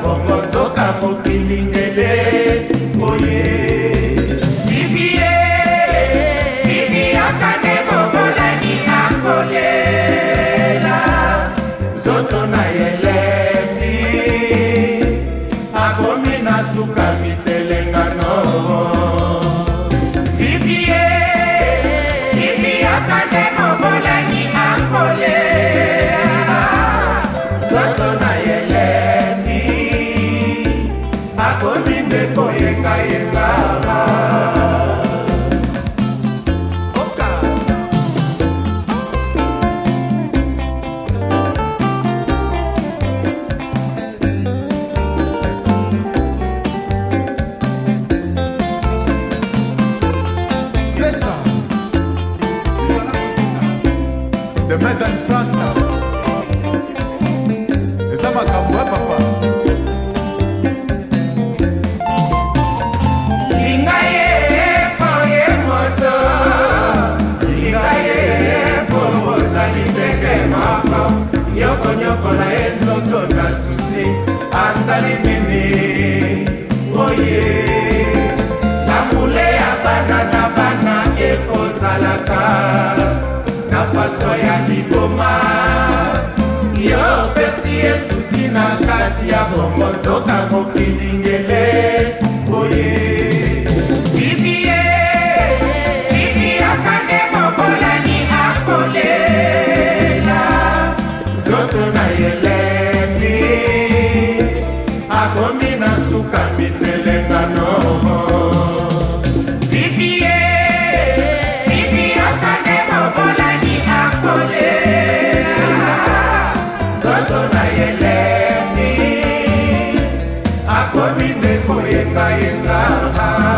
bongo nzoka mokilinge the made in france eza makambo ya papa solta a boquinha. tomindeko yengayenga